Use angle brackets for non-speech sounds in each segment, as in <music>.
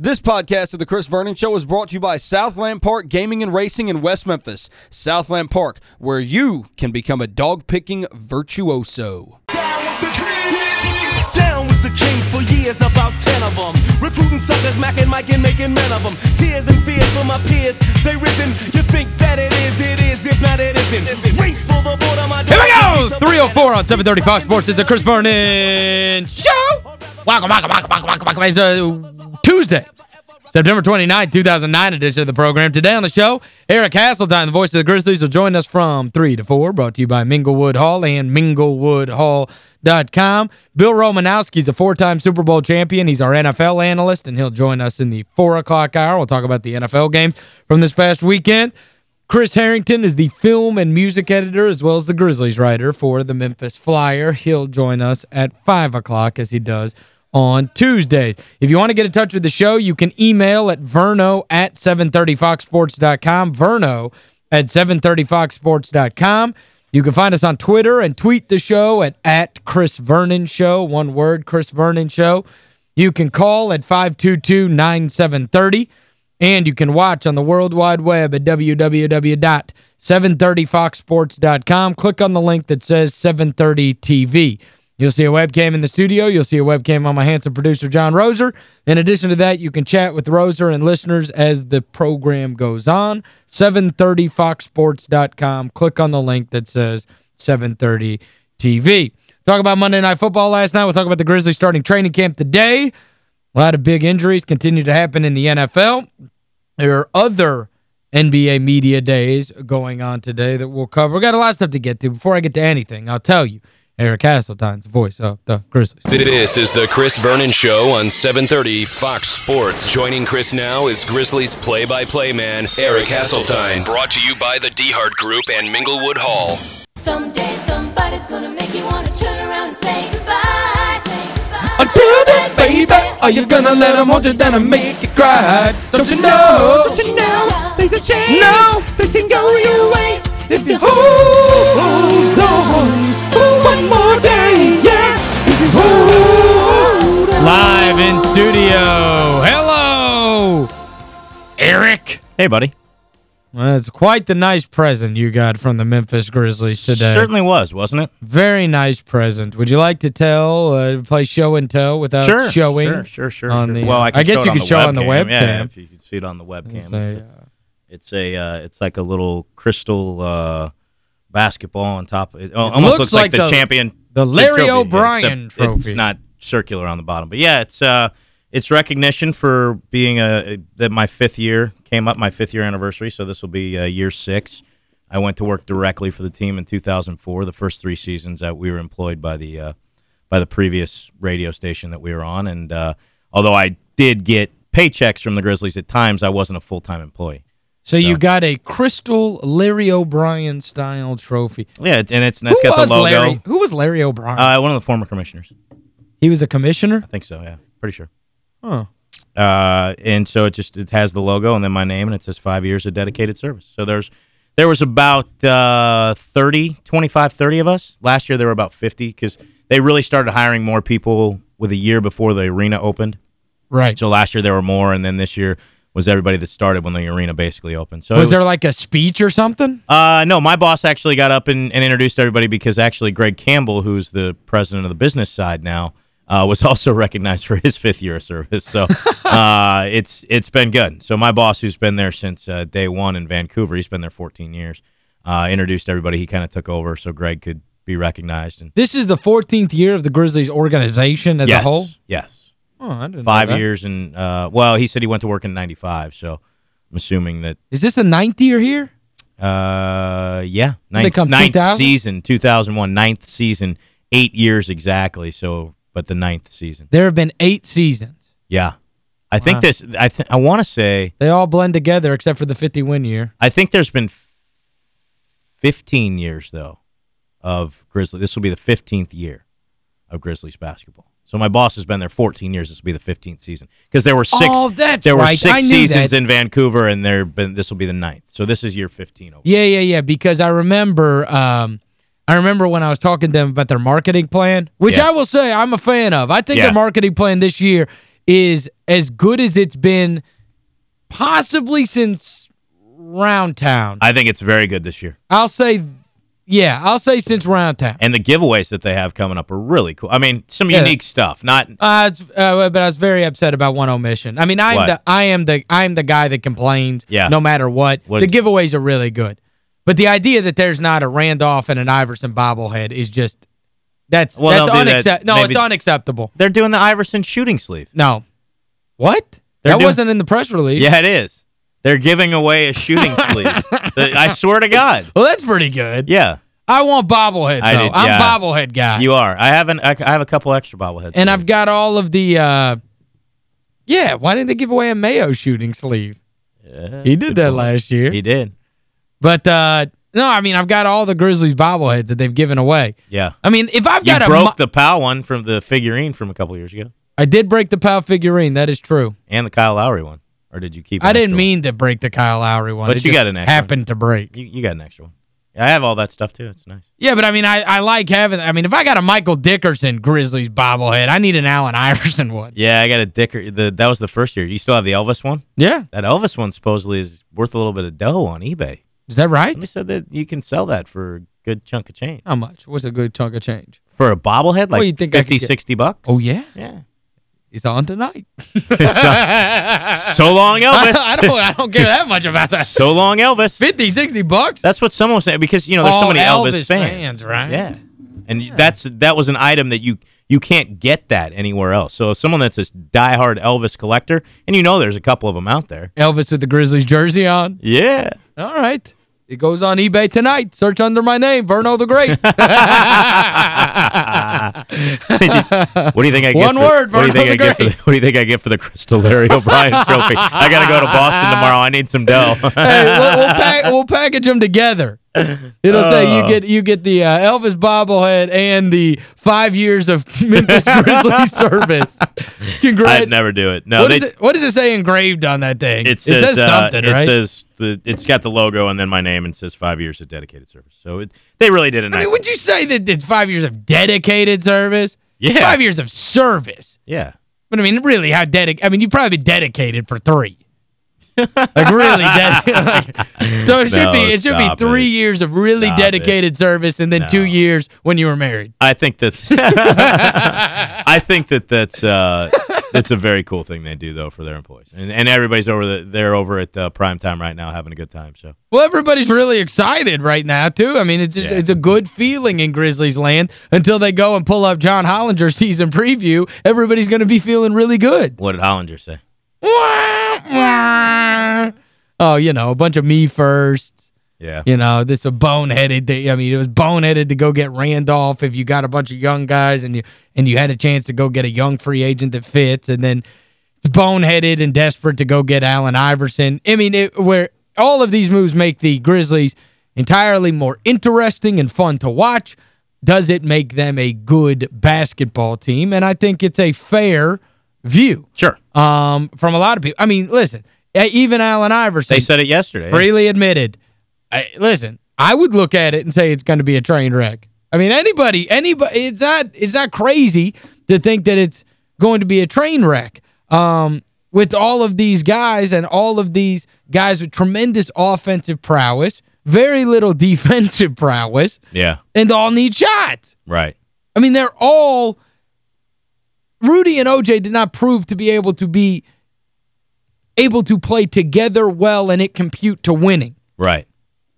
This podcast of the Chris Vernon Show is brought to you by Southland Park Gaming and Racing in West Memphis. Southland Park, where you can become a dog-picking virtuoso. Down with the king. Down with the king for years, about ten of them. Recruiting suckers, macking, Mike, and making men of them. Tears and fears for my peers, they risen. You think that it is, it is. If not, it isn't. Race for the border, my Here we go! 304 on 730 Fox Sports. It's the Chris Vernon Show. Welcome, welcome, welcome, welcome, welcome, welcome. Tuesday, September 29, 2009 edition of the program. Today on the show, Eric Hasseltine, the voice of the Grizzlies, will join us from 3 to 4, brought to you by Minglewood Hall and minglewoodhall.com. Bill Romanowski is a four-time Super Bowl champion. He's our NFL analyst, and he'll join us in the 4 o'clock hour. We'll talk about the NFL games from this past weekend. Chris Herrington is the film and music editor as well as the Grizzlies writer for the Memphis Flyer. He'll join us at 5 o'clock as he does on Tuesdays. If you want to get in touch with the show, you can email at verno at 730foxsports.com, verno at 730foxsports.com. You can find us on Twitter and tweet the show at, at Chris Vernon Show, one word, Chris Vernon Show. You can call at 522-9730. And you can watch on the World Wide Web at www.730foxsports.com. Click on the link that says 730 TV. You'll see a webcam in the studio. You'll see a webcam on my handsome producer, John Roser. In addition to that, you can chat with Roser and listeners as the program goes on. 730foxsports.com. Click on the link that says 730 TV. Talk about Monday Night Football last night. We'll talk about the Grizzlies starting training camp today. A lot of big injuries continue to happen in the NFL. There are other NBA media days going on today that we'll cover. We've got a lot of stuff to get to. Before I get to anything, I'll tell you, Eric Hasseltine's voice of the Grizzlies. This is the Chris Vernon Show on 730 Fox Sports. Joining Chris now is Grizzlies play-by-play man Eric Hasseltine. Brought to you by the DeHart Group and Minglewood Hall. Someday somebody's gonna make you wanna turn around and say goodbye. Say goodbye. Until then, baby, are you gonna let them hold you down and make you cry? Don't you know? Don't you know? Things have changed. No, things can go your way if you hold Live in studio. Hello, Eric. Hey, buddy. Well, it's quite the nice present you got from the Memphis Grizzlies today. Certainly was, wasn't it? Very nice present. Would you like to tell, uh, play show and tell without sure, showing? Sure, sure, sure. on sure. the, well, uh, I, I guess you could show webcam. on the webcam. Yeah, if you can see it on the webcam. Say, It's a- uh, It's like a little crystal uh, basketball on top. It, It almost looks looks, like, like the, the- champion the Larry O'Brien trophy. It's not circular on the bottom. But yeah, it's uh it's recognition for being a that my fifth year came up my fifth year anniversary, so this will be uh, year 6. I went to work directly for the team in 2004, the first 3 seasons that we were employed by the uh by the previous radio station that we were on and uh although I did get paychecks from the Grizzlies at times, I wasn't a full-time employee. So you got a crystal Larry O'Brien style trophy. Yeah, and it's and it's Who got the logo. Larry, who was Larry O'Brien? Uh, one of the former commissioners. He was a commissioner? I think so, yeah. Pretty sure. Huh. Uh, and so it just it has the logo and then my name, and it says five years of dedicated service. So there's there was about uh, 30, 25, 30 of us. Last year there were about 50 because they really started hiring more people with a year before the arena opened. Right. So last year there were more, and then this year was everybody that started when the arena basically opened. So it was there like a speech or something? Uh, no, my boss actually got up and, and introduced everybody because actually Greg Campbell, who's the president of the business side now, uh, was <laughs> also recognized for his fifth year of service. So <laughs> uh, it's it's been good. So my boss, who's been there since uh, day one in Vancouver, he's been there 14 years, uh, introduced everybody. He kind of took over so Greg could be recognized. And This is the 14th year of the Grizzlies organization as yes, a whole? Yes. Oh, I didn't Five that. years and, uh, well, he said he went to work in 95, so I'm assuming that Is this the ninth year here? Uh, yeah. Ninth, ninth 2000? season, 2001, ninth season, eight years exactly, so, but the ninth season. There have been eight seasons. Yeah. I Wow. think this, I th I want to say, They all blend together except for the 50-win year. I think there's been 15 years, though, of Grizzlies. This will be the 15th year of Grizzlies basketball. So my boss has been there 14 years. This will be the 15th season. Because there were six, Oh, that's there were right. six seasons that. in Vancouver, and there been this will be the ninth. So this is year 15 over. Yeah, yeah, yeah, because I remember um I remember when I was talking to them about their marketing plan, which Yeah. I will say I'm a fan of. I think Yeah. their marketing plan this year is as good as it's been possibly since Round Town. I think it's very good this year. I'll say, yeah, I'll say since Round Town. And the giveaways that they have coming up are really cool. I mean, some Yeah. unique stuff. Not Uh, uh, but I was very upset about one omission. I mean, I'm What? the I am the I'm the guy that complains Yeah. no matter what. What the giveaways are really good. But the idea that there's not a Randolph and an Iverson bobblehead is just that's Well, that's they'll that unacceptable. No, maybe- it's unacceptable. they're doing the Iverson shooting sleeve. No. What? They're that doing- wasn't in the press release. Yeah, it is. They're giving away a shooting <laughs> sleeve. I swear to God. Well, that's pretty good. Yeah, I want bobbleheads, I did- I'm yeah. bobblehead guy. you are. I have an I I have a couple extra bobbleheads. and I've got all of the uh Yeah, why didn't they give away a Mayo shooting sleeve? Yeah, He did that point. last year. He did. But uh no, I mean I've got all the Grizzlies bobbleheads that they've given away. Yeah. I mean, if I've You got a broke the PAL one from the figurine from a couple years ago. I did break the Powell figurine, that is true. And the Kyle Lowry one. Or did you keep I didn't mean to break the Kyle Lowry one. But It you got an extra one. happened to break. You, you got an extra one. I have all that stuff, too. It's nice. Yeah, but I mean, I, I like having, I mean, if I got a Michael Dickerson Grizzlies bobblehead, I need an Allen <laughs> Iverson one. Yeah, I got a Dicker. The, that was the first year. You still have the Elvis one? Yeah. That Elvis one supposedly is worth a little bit of dough on eBay. Is that right? Somebody said that you can sell that for a good chunk of change. How much? What's a good chunk of change? For a bobblehead, like What, you think 50, 60 bucks? Oh, yeah? Yeah. It's on tonight. <laughs> So long, Elvis. <laughs> I, don't, I don't care that much about that. So long, Elvis. 50, 60 bucks? That's what someone was saying because, you know, there's Oh, so many Elvis, Elvis fans. fans, right? Yeah. And that's that was an item that you you can't get that anywhere else. So someone that's a diehard Elvis collector, and you know there's a couple of them out there. Elvis with the Grizzlies jersey on. Yeah. All right. It goes on eBay tonight. Search under my name, Verno the Great. <laughs> What do you think I get One for, word, what do you think the I get for Great. the, What do you think I get for the Crystal Larry O'Brien <laughs> trophy? I got to go to Boston tomorrow. I need some dough. hey, we'll, we'll, pack, <laughs> we'll package them together. <laughs> It'll say you Oh. get you get the uh, Elvis bobblehead and the five years of <laughs> Memphis Grizzlies <laughs> service. Congrats. I'd never do it. No, what, they does it, what does it say engraved on that thing? It says, it says uh, something, it right? says the it's got the logo and then my name and says 5 years of dedicated service. So it they really did a I nice. mean, would you say that it's five years of dedicated service? Yeah. Five years of service. Yeah. But I mean, really, how dedicated? I mean, you've probably been dedicated for three. Like really <laughs> dedicated. like, <laughs> so it should No, be it should be three it. years of really Stop dedicated service and then No. two years when you were married. I think that's <laughs> I think that that's uh that's a very cool thing they do though for their employees. And and everybody's over the they're over at uh, prime time right now having a good time, so. Well, everybody's really excited right now, too. I mean, it's just, Yeah. it's a good feeling in Grizzlies land until they go and pull up John Hollinger's season preview. Everybody's going to be feeling really good. What did Hollinger say? Oh, you know, a bunch of me first. Yeah. You know, this a boneheaded thing. I mean, it was boneheaded to go get Randolph if you got a bunch of young guys and you and you had a chance to go get a young free agent that fits and then it's boneheaded and desperate to go get Allen Iverson. I mean, it, where all of these moves make the Grizzlies entirely more interesting and fun to watch. Does it make them a good basketball team? And I think it's a fair view Sure. um, from a lot of people. I mean, listen, even Allen Iverson They said it yesterday. freely admitted. I, listen, I would look at it and say it's going to be a train wreck. I mean, anybody, anybody, it's not, it's not crazy to think that it's going to be a train wreck. Um, with all of these guys and all of these guys with tremendous offensive prowess, very little <laughs> defensive prowess, Yeah. and all need shots. Right. I mean, they're all Rudy and OJ did not prove to be able to be able to play together well and it compute to winning. Right.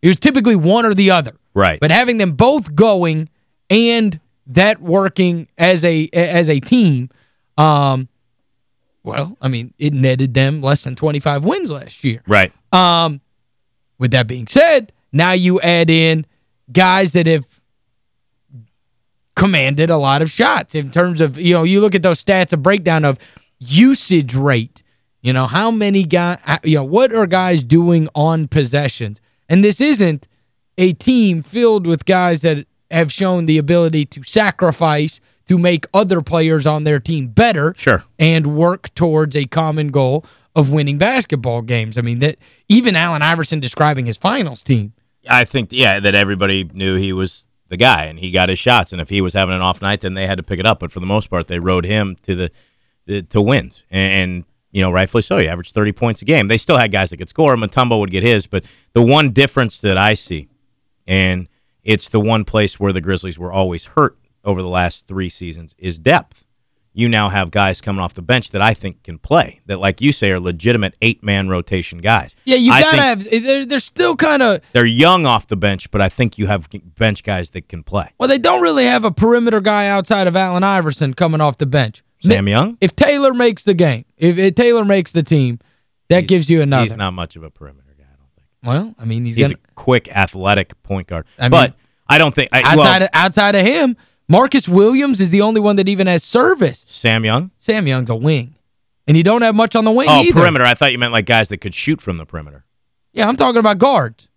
It was typically one or the other. Right. But having them both going and that working as a as a team, um, well, I mean, it netted them less than 25 wins last year. right. Um, with that being said, now you add in guys that have commanded a lot of shots in terms of, you know, you look at those stats, a breakdown of usage rate. You know, how many guys, you know, what are guys doing on possessions? And this isn't a team filled with guys that have shown the ability to sacrifice to make other players on their team better Sure. and work towards a common goal of winning basketball games. I mean, that even Allen Iverson describing his finals team. I think, yeah, that everybody knew he was the guy, and he got his shots. And if he was having an off night, then they had to pick it up. But for the most part, they rode him to the uh, to wins. And, you know, rightfully so. You averaged 30 points a game. They still had guys that could score. Mutombo would get his. But the one difference that I see, and it's the one place where the Grizzlies were always hurt over the last three seasons, is depth. You now have guys coming off the bench that I think can play, that, like you say, are legitimate eight-man rotation guys. Yeah, you got to have eh, they're, they're still kind of they're young off the bench, but I think you have bench guys that can play. well, they don't really have a perimeter guy outside of Allen Iverson coming off the bench. Sam Young? If Taylor makes the game, if, if Taylor makes the team, that He's- gives you another. He's not much of a perimeter guy, I don't think. well, I mean, he's, He's gonna, a quick, athletic point guard. I mean, but I don't think... I, outside, well, of, outside of him, Marcus Williams is the only one that even has service. Sam Young? Sam Young's a wing. And you don't have much on the wing Oh, either. perimeter. I thought you meant like guys that could shoot from the perimeter. Yeah, I'm talking about guards.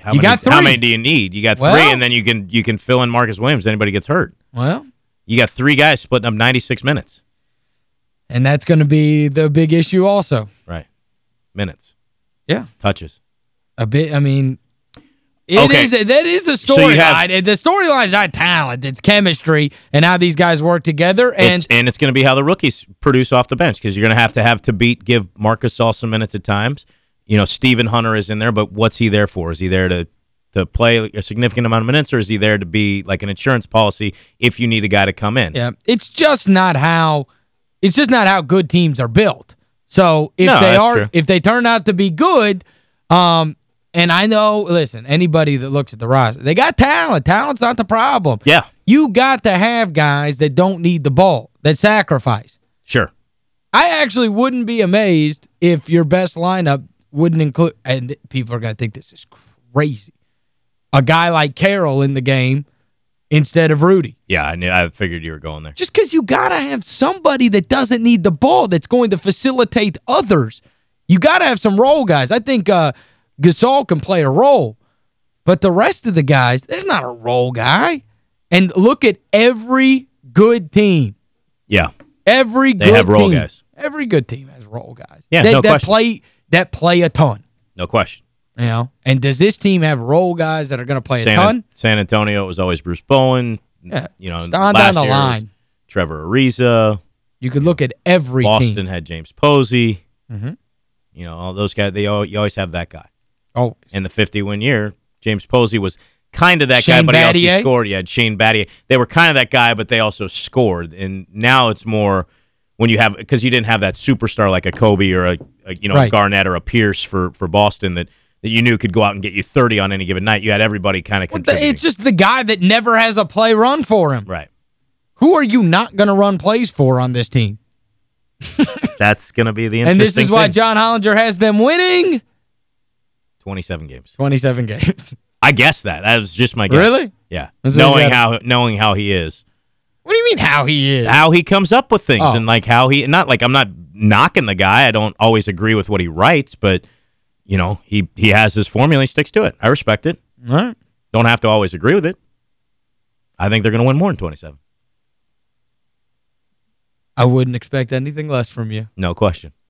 How You many, got How three. many do you need? You got Well- three, and then you can you can fill in Marcus Williams. Anybody gets hurt. Well, You got three guys splitting up 96 minutes. and that's going to be the big issue also. Right. Minutes. Yeah. Touches. A bit, I mean, it Okay. is that is the So storyline. the storyline is not talent, it's chemistry and how these guys work together. And it's, and it's going to be how the rookies produce off the bench because you're going to have to have to beat, give Marcus All some minutes at times. You know, Steven Hunter is in there, but what's he there for? Is he there to to play a significant amount of minutes, or is he there to be like an insurance policy if you need a guy to come in? yeah, it's just not how it's just not how good teams are built. So if No, they are true. if they turn out to be good, um and I know, listen, anybody that looks at the roster, they got talent. Talent's not the problem. Yeah, You got to have guys that don't need the ball, that sacrifice. sure. I actually wouldn't be amazed if your best lineup wouldn't include, and people are going to think this is crazy, a guy like Carroll in the game instead of Rudy. Yeah, I knew, I figured you were going there. Just because you got to have somebody that doesn't need the ball that's going to facilitate others. You got to have some role guys. I think uh, Gasol can play a role, but the rest of the guys, there's not a role guy. And look at every good team. Yeah, Every They good have role team. guys. Every good team has role guys. Yeah, that, no that question. play that play a ton, no question. You know. And does this team have role guys that are going to play a San, ton? San Antonio was always Bruce Bowen. Yeah. You know, on last down the line. Trevor Ariza. You could look at every Boston team. had James Posey. Mhm. You know, all those guys, they al- you always have that guy. Oh, In the 50-win year, James Posey was kind of that guy, Shane but he also scored. You had Shane Battier. They were kind of that guy, but they also scored. And now it's more when you have because you didn't have that superstar like a Kobe or a, a you know Right. a Garnett or a Pierce for for Boston that that you knew could go out and get you 30 on any given night. You had everybody kind of contributing. it's just the guy that never has a play run for him. right. Who are you not going to run plays for on this team? <laughs> That's going to be the And this is why thing. John Hollinger has them winning 27 games. 27 games. I guess that. That was just my guess. Really? Yeah. That's Knowing how knowing how he is. What do you mean how he is? How he comes up with things Oh. and like how he not like I'm not knocking the guy. I don't always agree with what he writes, but you know, he he has his formula, he sticks to it. I respect it. All right. Don't have to always agree with it. I think they're going to win more than 27. I wouldn't expect anything less from you. No question.